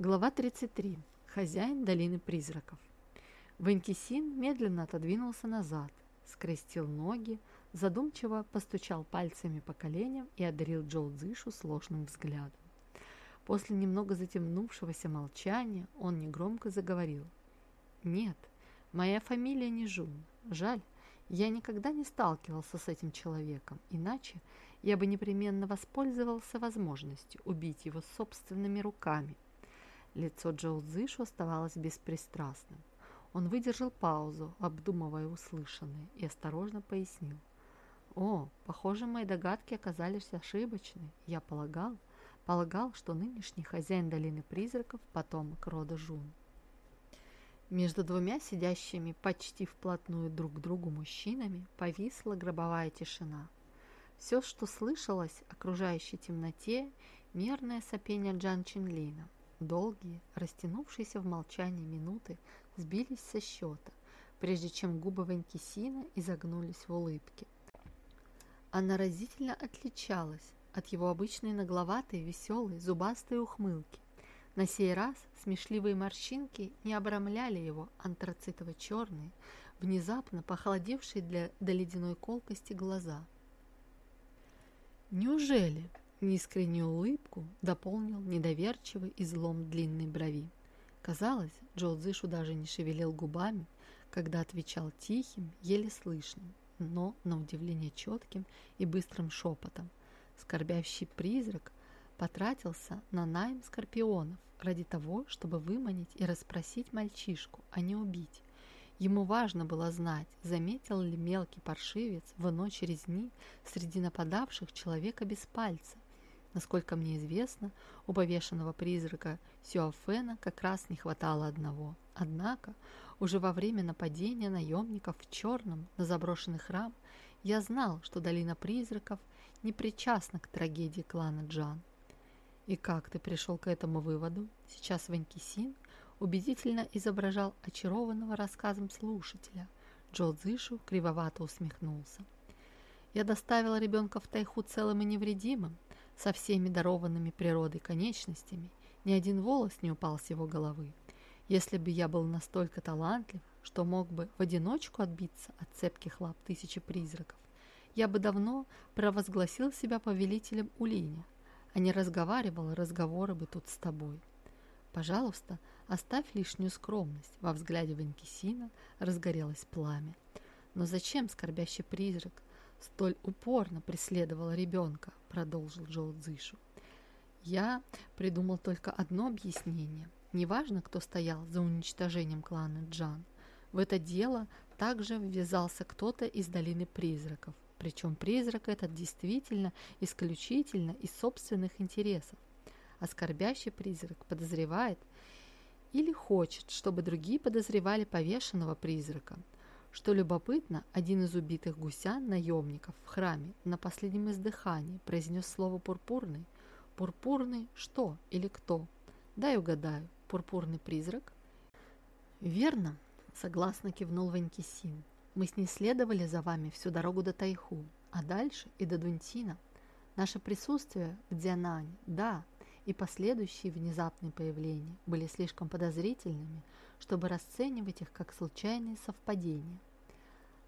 Глава 33. Хозяин долины призраков. Ванькисин медленно отодвинулся назад, скрестил ноги, задумчиво постучал пальцами по коленям и одарил Джоу Цзышу сложным взглядом. После немного затемнувшегося молчания он негромко заговорил. «Нет, моя фамилия не Жун. Жаль, я никогда не сталкивался с этим человеком, иначе я бы непременно воспользовался возможностью убить его собственными руками». Лицо Джоу Цзышу оставалось беспристрастным. Он выдержал паузу, обдумывая услышанное, и осторожно пояснил. «О, похоже, мои догадки оказались ошибочны. Я полагал, полагал, что нынешний хозяин Долины Призраков – потомок рода Жун». Между двумя сидящими почти вплотную друг к другу мужчинами повисла гробовая тишина. Все, что слышалось окружающей темноте, мерное сопение Джан Чинлина – Долгие, растянувшиеся в молчании минуты сбились со счета, прежде чем губы Ванькисина изогнулись в улыбке. Она разительно отличалась от его обычной нагловатой, веселой, зубастой ухмылки. На сей раз смешливые морщинки не обрамляли его антрацитово-черные, внезапно похолодевшие для, до ледяной колкости глаза. Неужели Неискреннюю улыбку дополнил недоверчивый излом длинной брови. Казалось, Джо Дзышу даже не шевелил губами, когда отвечал тихим, еле слышным, но, на удивление, четким и быстрым шепотом. Скорбящий призрак потратился на найм скорпионов ради того, чтобы выманить и расспросить мальчишку, а не убить. Ему важно было знать, заметил ли мелкий паршивец в ночь резни среди нападавших человека без пальца, Насколько мне известно, у повешенного призрака Сюафена как раз не хватало одного. Однако, уже во время нападения наемников в Черном на заброшенный храм, я знал, что Долина Призраков не причастна к трагедии клана Джан. И как ты пришел к этому выводу? Сейчас Ванькисин убедительно изображал очарованного рассказом слушателя. Джо Цзышу кривовато усмехнулся. Я доставила ребенка в Тайху целым и невредимым, со всеми дарованными природой конечностями, ни один волос не упал с его головы. Если бы я был настолько талантлив, что мог бы в одиночку отбиться от цепких лап тысячи призраков, я бы давно провозгласил себя повелителем Улиня, а не разговаривал разговоры бы тут с тобой. Пожалуйста, оставь лишнюю скромность. Во взгляде Ванкисина разгорелось пламя. Но зачем скорбящий призрак столь упорно преследовала ребенка, продолжил Джоу Цзышу. Я придумал только одно объяснение. Неважно, кто стоял за уничтожением клана Джан. В это дело также ввязался кто-то из долины призраков. Причем призрак этот действительно исключительно из собственных интересов. Оскорбящий призрак подозревает или хочет, чтобы другие подозревали повешенного призрака – что любопытно, один из убитых гусян наемников в храме на последнем издыхании произнес слово «пурпурный». «Пурпурный что или кто?» Дай угадаю, пурпурный призрак? Верно, согласно кивнул Ванькисин. Мы с ней следовали за вами всю дорогу до Тайху, а дальше и до Дунтина. Наше присутствие в Дзянане, да, и последующие внезапные появления были слишком подозрительными, чтобы расценивать их как случайные совпадения.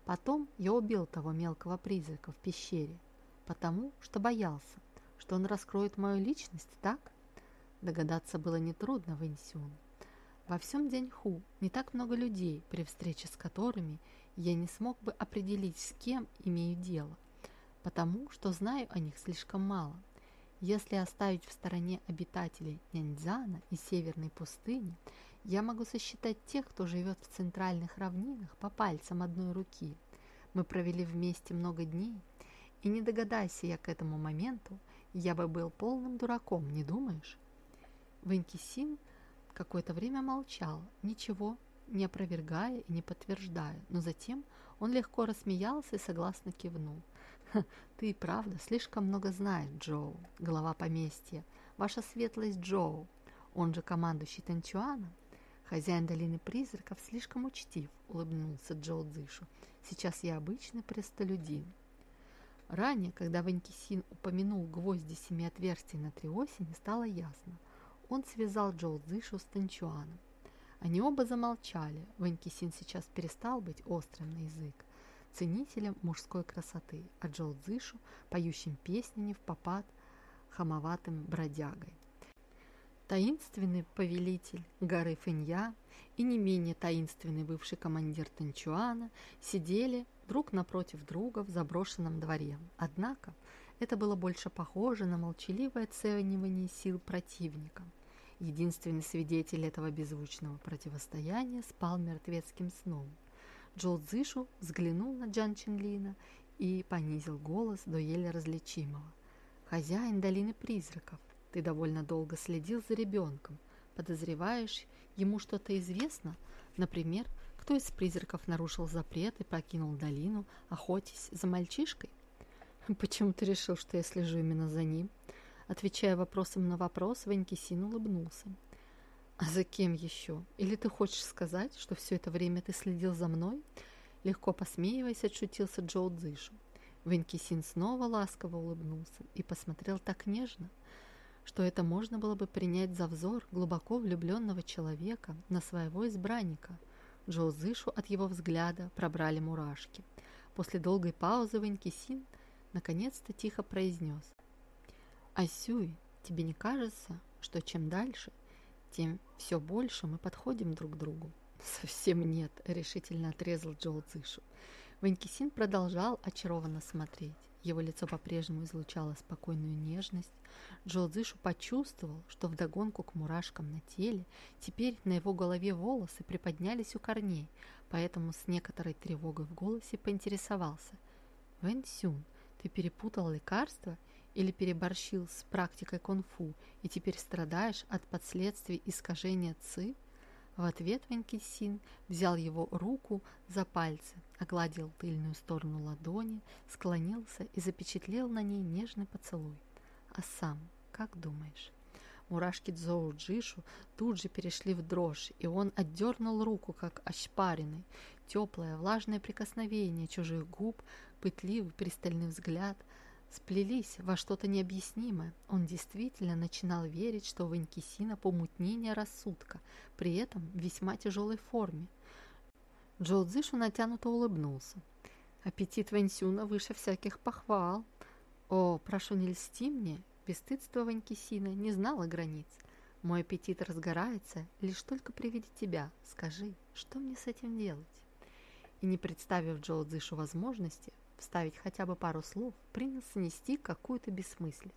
Потом я убил того мелкого призрака в пещере, потому что боялся, что он раскроет мою личность, так? Догадаться было нетрудно в Инсюн. Во всем Деньху не так много людей, при встрече с которыми я не смог бы определить, с кем имею дело, потому что знаю о них слишком мало. Если оставить в стороне обитателей Няньцзана и Северной пустыни, я могу сосчитать тех, кто живет в центральных равнинах по пальцам одной руки. Мы провели вместе много дней, и не догадайся я к этому моменту, я бы был полным дураком, не думаешь? Ванькисин какое-то время молчал, ничего не опровергая и не подтверждая, но затем он легко рассмеялся и согласно кивнул. «Ты и правда слишком много знаешь, Джоу, глава поместья. Ваша светлость Джоу, он же командующий Танчуаном, «Хозяин долины призраков слишком учтив», — улыбнулся Джоу Цзышу. «Сейчас я обычный простолюдин». Ранее, когда Ванькисин упомянул гвозди семи отверстий на три осени, стало ясно. он связал Джоу Цзышу с Танчуаном. Они оба замолчали. Ванькисин сейчас перестал быть острым на язык, ценителем мужской красоты, а Джоу Цзышу поющим песни не в попад хамоватым бродягой. Таинственный повелитель горы Фэнья и не менее таинственный бывший командир Танчуана сидели друг напротив друга в заброшенном дворе. Однако это было больше похоже на молчаливое оценивание сил противника. Единственный свидетель этого беззвучного противостояния спал мертвецким сном. Джоу Цзышу взглянул на Джан Чинлина и понизил голос до еле различимого. «Хозяин долины призраков, ты довольно долго следил за ребенком. Подозреваешь, ему что-то известно? Например, кто из призраков нарушил запрет и покинул долину, охотясь за мальчишкой? Почему ты решил, что я слежу именно за ним? Отвечая вопросом на вопрос, Ванькисин улыбнулся. А за кем еще? Или ты хочешь сказать, что все это время ты следил за мной? Легко посмеиваясь, отшутился Джоу Цзышу. Ванькисин снова ласково улыбнулся и посмотрел так нежно, что это можно было бы принять за взор глубоко влюбленного человека на своего избранника. Джоу Зышу от его взгляда пробрали мурашки. После долгой паузы Ванькисин наконец-то тихо произнес. «Асюй, тебе не кажется, что чем дальше, тем все больше мы подходим друг к другу?» «Совсем нет», — решительно отрезал Джоу Цзышу. Ванькисин продолжал очарованно смотреть. Его лицо по-прежнему излучало спокойную нежность. Джо Цзышу почувствовал, что вдогонку к мурашкам на теле теперь на его голове волосы приподнялись у корней, поэтому с некоторой тревогой в голосе поинтересовался. «Вэн Сюн, ты перепутал лекарства или переборщил с практикой кунг-фу и теперь страдаешь от последствий искажения ци?» В ответ Ванькисин взял его руку за пальцы, огладил тыльную сторону ладони, склонился и запечатлел на ней нежный поцелуй. «А сам, как думаешь?» Мурашки Дзоу Джишу тут же перешли в дрожь, и он отдернул руку, как ощпаренный. Теплое, влажное прикосновение чужих губ, пытливый пристальный взгляд — сплелись во что-то необъяснимое. Он действительно начинал верить, что у Ванькисина помутнение рассудка, при этом в весьма тяжелой форме. Джоу Цзышу натянуто улыбнулся. Аппетит Ваньсюна выше всяких похвал. О, прошу, не льсти мне, бесстыдство Ванькисина не знало границ. Мой аппетит разгорается лишь только при виде тебя. Скажи, что мне с этим делать? И не представив Джоу Цзышу возможности, вставить хотя бы пару слов, принялся нести какую-то бессмыслицу.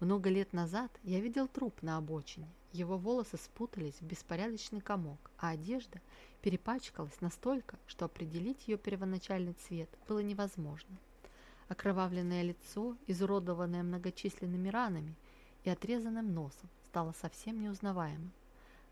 Много лет назад я видел труп на обочине. Его волосы спутались в беспорядочный комок, а одежда перепачкалась настолько, что определить ее первоначальный цвет было невозможно. Окровавленное лицо, изуродованное многочисленными ранами и отрезанным носом, стало совсем неузнаваемым.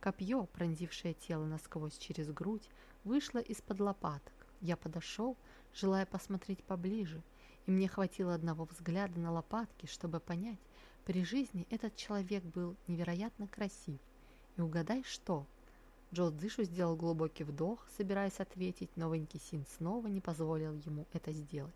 Копье, пронзившее тело насквозь через грудь, вышло из-под лопаток. Я подошел, желая посмотреть поближе, и мне хватило одного взгляда на лопатки, чтобы понять, при жизни этот человек был невероятно красив. И угадай, что? Джо Дзышу сделал глубокий вдох, собираясь ответить, но Ванькисин снова не позволил ему это сделать.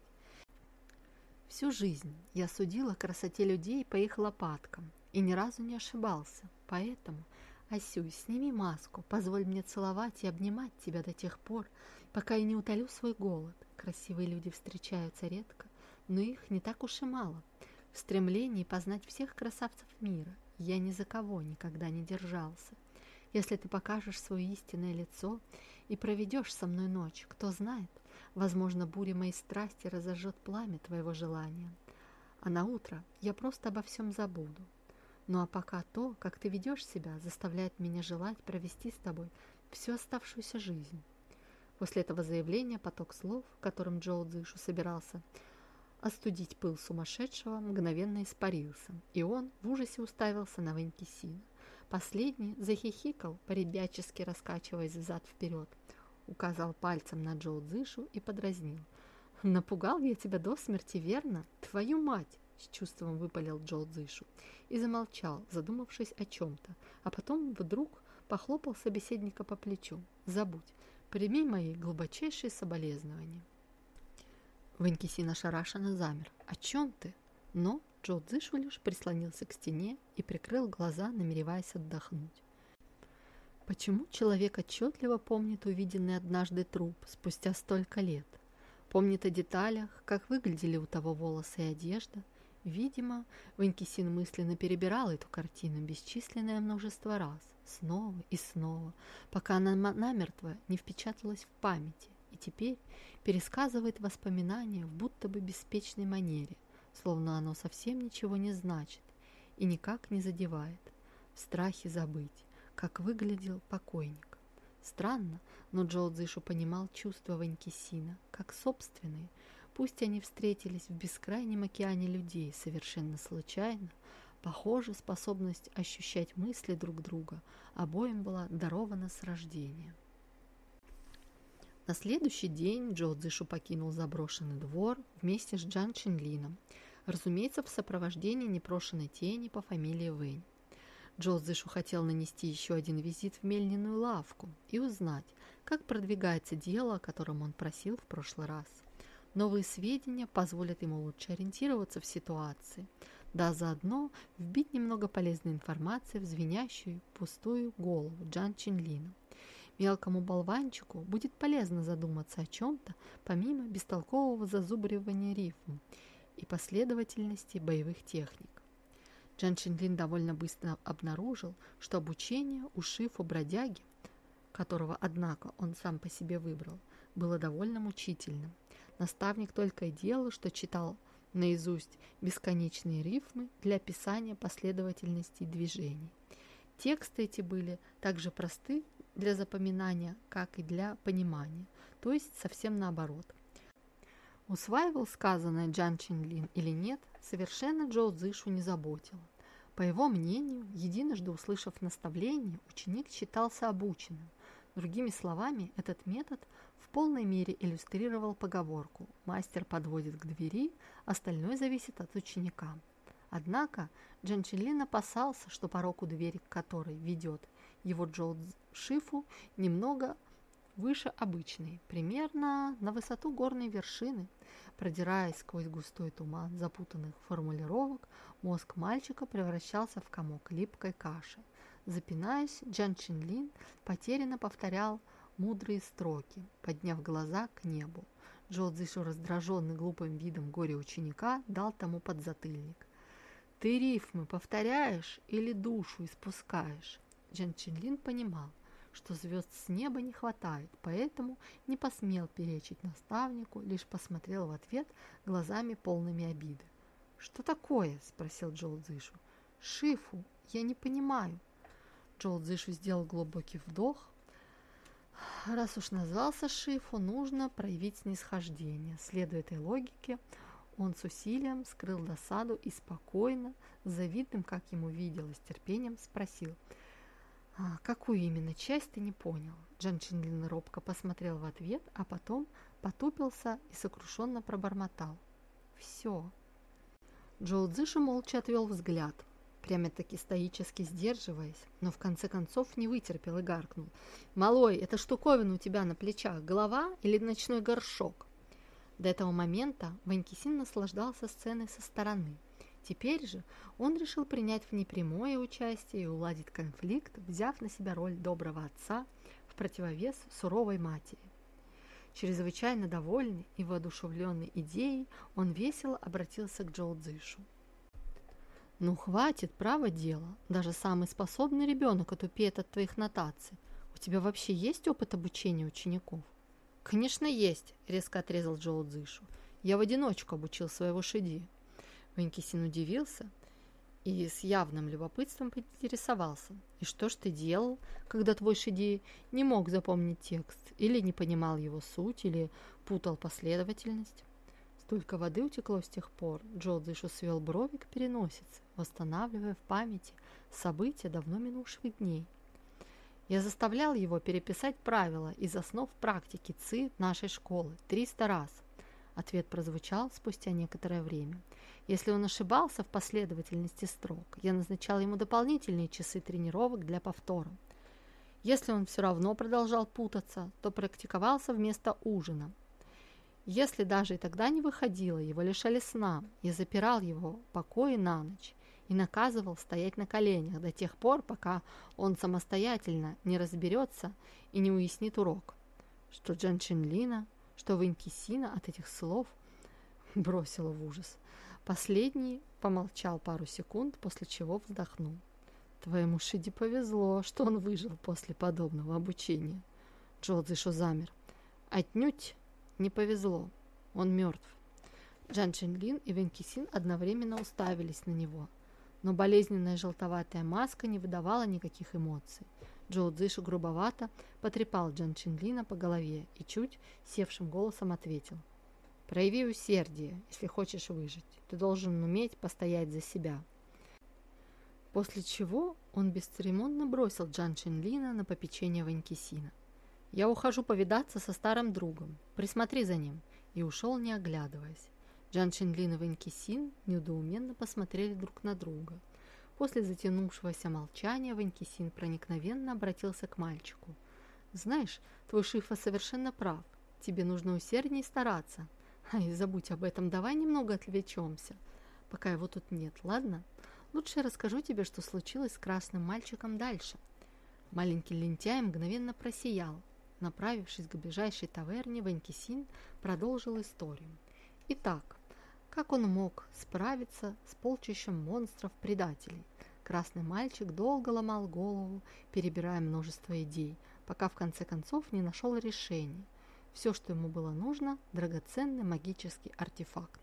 Всю жизнь я судила красоте людей по их лопаткам и ни разу не ошибался, поэтому, Асюй, сними маску, позволь мне целовать и обнимать тебя до тех пор, пока я не утолю свой голод. Красивые люди встречаются редко, но их не так уж и мало. В стремлении познать всех красавцев мира я ни за кого никогда не держался. Если ты покажешь свое истинное лицо и проведешь со мной ночь, кто знает, возможно, буря моей страсти разожжет пламя твоего желания. А на утро я просто обо всем забуду. Ну а пока то, как ты ведешь себя, заставляет меня желать провести с тобой всю оставшуюся жизнь. После этого заявления поток слов, которым Джоу Цзышу собирался остудить пыл сумасшедшего, мгновенно испарился, и он в ужасе уставился на Ванькисина. Последний захихикал, поребячески раскачиваясь взад-вперед, указал пальцем на Джоу Цзышу и подразнил. «Напугал я тебя до смерти, верно? Твою мать!» с чувством выпалил Джоу Цзышу и замолчал, задумавшись о чем-то, а потом вдруг похлопал собеседника по плечу. «Забудь, Прими мои глубочайшие соболезнования. Ванькисин ошарашенно замер. О чем ты? Но Джо Цзышу лишь прислонился к стене и прикрыл глаза, намереваясь отдохнуть. Почему человек отчетливо помнит увиденный однажды труп спустя столько лет? Помнит о деталях, как выглядели у того волосы и одежда. Видимо, Ванькисин мысленно перебирал эту картину бесчисленное множество раз, снова и снова, пока она намертво не впечаталась в памяти, и теперь пересказывает воспоминания в будто бы беспечной манере, словно оно совсем ничего не значит и никак не задевает. В страхе забыть, как выглядел покойник. Странно, но Джоу Цзышу понимал чувства Ванькисина, как собственные. Пусть они встретились в бескрайнем океане людей совершенно случайно, похоже, способность ощущать мысли друг друга обоим была дарована с рождения. На следующий день Джо Цзышу покинул заброшенный двор вместе с Джан Чинлином, разумеется, в сопровождении непрошенной тени по фамилии Вэнь. Джо Зышу хотел нанести еще один визит в мельниную лавку и узнать, как продвигается дело, о котором он просил в прошлый раз. Новые сведения позволят ему лучше ориентироваться в ситуации, да заодно вбить немного полезной информации в звенящую, пустую голову Джан Чинлина. Мелкому болванчику будет полезно задуматься о чем-то, помимо бестолкового зазубривания рифм и последовательности боевых техник. Джан Чинлин довольно быстро обнаружил, что обучение у Шифу бродяги, которого, однако, он сам по себе выбрал, было довольно мучительным. Наставник только и делал, что читал наизусть бесконечные рифмы для описания последовательности движений. Тексты эти были также просты для запоминания, как и для понимания, то есть совсем наоборот. Усваивал сказанное Джан Чинлин или нет, совершенно Джоу Цзышу не заботило. По его мнению, единожды услышав наставление, ученик считался обученным. Другими словами, этот метод полной мере иллюстрировал поговорку «мастер подводит к двери, остальное зависит от ученика». Однако Джанчелин опасался, что порог у двери, к которой ведет его Джоу Шифу, немного выше обычной, примерно на высоту горной вершины. Продираясь сквозь густой туман запутанных формулировок, мозг мальчика превращался в комок липкой каши. Запинаясь, Джан Чинлин потерянно повторял мудрые строки, подняв глаза к небу. Джо Цзишу, раздраженный глупым видом горя ученика, дал тому подзатыльник. «Ты рифмы повторяешь или душу испускаешь?» Джан Чинлин понимал, что звезд с неба не хватает, поэтому не посмел перечить наставнику, лишь посмотрел в ответ глазами полными обиды. «Что такое?» – спросил Джоу. «Шифу, я не понимаю». Джоу сделал глубокий вдох. Раз уж назвался Шифу, нужно проявить снисхождение. Следуя этой логике, он с усилием скрыл досаду и спокойно, завидным, как ему виделось, терпением спросил – а, «Какую именно часть ты не понял?» Джан Чинлин робко посмотрел в ответ, а потом потупился и сокрушенно пробормотал. «Все». Джоу Цзыша молча отвел взгляд, прямо-таки стоически сдерживаясь, но в конце концов не вытерпел и гаркнул. «Малой, эта штуковина у тебя на плечах голова или ночной горшок?» До этого момента Ванькисин наслаждался сценой со стороны – Теперь же он решил принять в ней прямое участие и уладить конфликт, взяв на себя роль доброго отца в противовес суровой матери. Чрезвычайно довольный и воодушевленный идеей, он весело обратился к Джоу Цзышу. «Ну, хватит, право дело. Даже самый способный ребенок отупеет от твоих нотаций. У тебя вообще есть опыт обучения учеников?» «Конечно, есть», — резко отрезал Джоу Цзышу. «Я в одиночку обучил своего Шиди. Ванькисин удивился и с явным любопытством поинтересовался. «И что ж ты делал, когда твой Шиди не мог запомнить текст, или не понимал его суть, или путал последовательность?» Столько воды утекло с тех пор, Джо Дзышу свел брови к переносице, восстанавливая в памяти события давно минувших дней. Я заставлял его переписать правила из основ практики ЦИ нашей школы 300 раз. Ответ прозвучал спустя некоторое время – если он ошибался в последовательности строк, я назначал ему дополнительные часы тренировок для повтора. Если он все равно продолжал путаться, то практиковался вместо ужина. Если даже и тогда не выходила, его лишали сна и запирал его в покое на ночь и наказывал стоять на коленях до тех пор, пока он самостоятельно не разберется и не уяснит урок. Что Джан Чинлина, что Ванькисина от этих слов бросила в ужас. Последний помолчал пару секунд, после чего вздохнул. Твоему Шиди повезло, что он выжил после подобного обучения. Джо Цзишо замер. Отнюдь не повезло. Он мертв. Джан Чинлин и Вэн Кисин одновременно уставились на него, но болезненная желтоватая маска не выдавала никаких эмоций. Джоу Цзишу грубовато потрепал Джан Чинлина по голове и чуть севшим голосом ответил. «Прояви усердие, если хочешь выжить. Ты должен уметь постоять за себя». После чего он бесцеремонно бросил Джан Чинлина на попечение Ванькисина. «Я ухожу повидаться со старым другом. Присмотри за ним». И ушел, не оглядываясь. Джан Шинлин и Вэнь Син недоуменно посмотрели друг на друга. После затянувшегося молчания Вэнь Син проникновенно обратился к мальчику. «Знаешь, твой Шифа совершенно прав. Тебе нужно усерднее стараться. Ай, забудь об этом, давай немного отвлечемся, пока его тут нет, ладно? Лучше расскажу тебе, что случилось с красным мальчиком дальше». Маленький лентяй мгновенно просиял. Направившись к ближайшей таверне, Ванькисин продолжил историю. Итак, как он мог справиться с полчищем монстров-предателей? Красный мальчик долго ломал голову, перебирая множество идей, пока в конце концов не нашел решение. Все, что ему было нужно – драгоценный магический артефакт.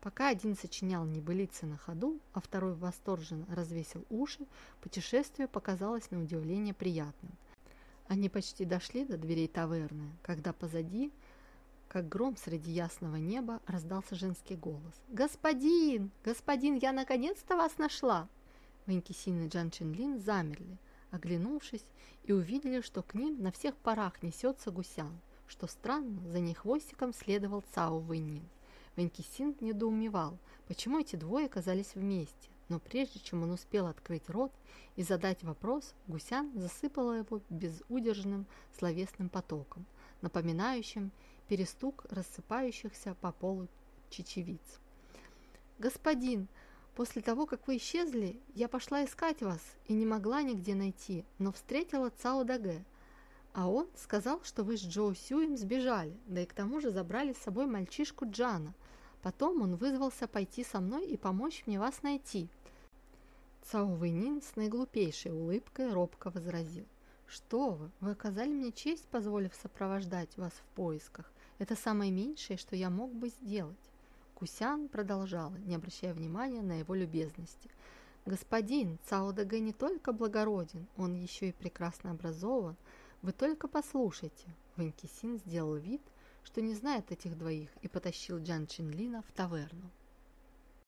Пока один сочинял небылицы на ходу, а второй восторженно развесил уши, путешествие показалось на удивление приятным. Они почти дошли до дверей таверны, когда позади – как гром среди ясного неба раздался женский голос. «Господин! Господин, я наконец-то вас нашла!» Ванькисин и Джан Чинлин замерли, оглянувшись, и увидели, что к ним на всех парах несется гусян. Что странно, за ней хвостиком следовал Цао Вэнин. Ванькисин недоумевал, почему эти двое оказались вместе, но прежде чем он успел открыть рот и задать вопрос, гусян засыпала его безудержным словесным потоком, напоминающим перестук рассыпающихся по полу чечевиц. «Господин, после того, как вы исчезли, я пошла искать вас и не могла нигде найти, но встретила Цао Даге. А он сказал, что вы с Джоу Сюем сбежали, да и к тому же забрали с собой мальчишку Джана. Потом он вызвался пойти со мной и помочь мне вас найти». Цао Вэйнин с наиглупейшей улыбкой робко возразил. «Что вы, вы оказали мне честь, позволив сопровождать вас в поисках. Это самое меньшее, что я мог бы сделать. Кусян продолжала, не обращая внимания на его любезности. «Господин, Цао Дэгэ не только благороден, он еще и прекрасно образован. Вы только послушайте». Ванькисин сделал вид, что не знает этих двоих, и потащил Джан Чинлина в таверну.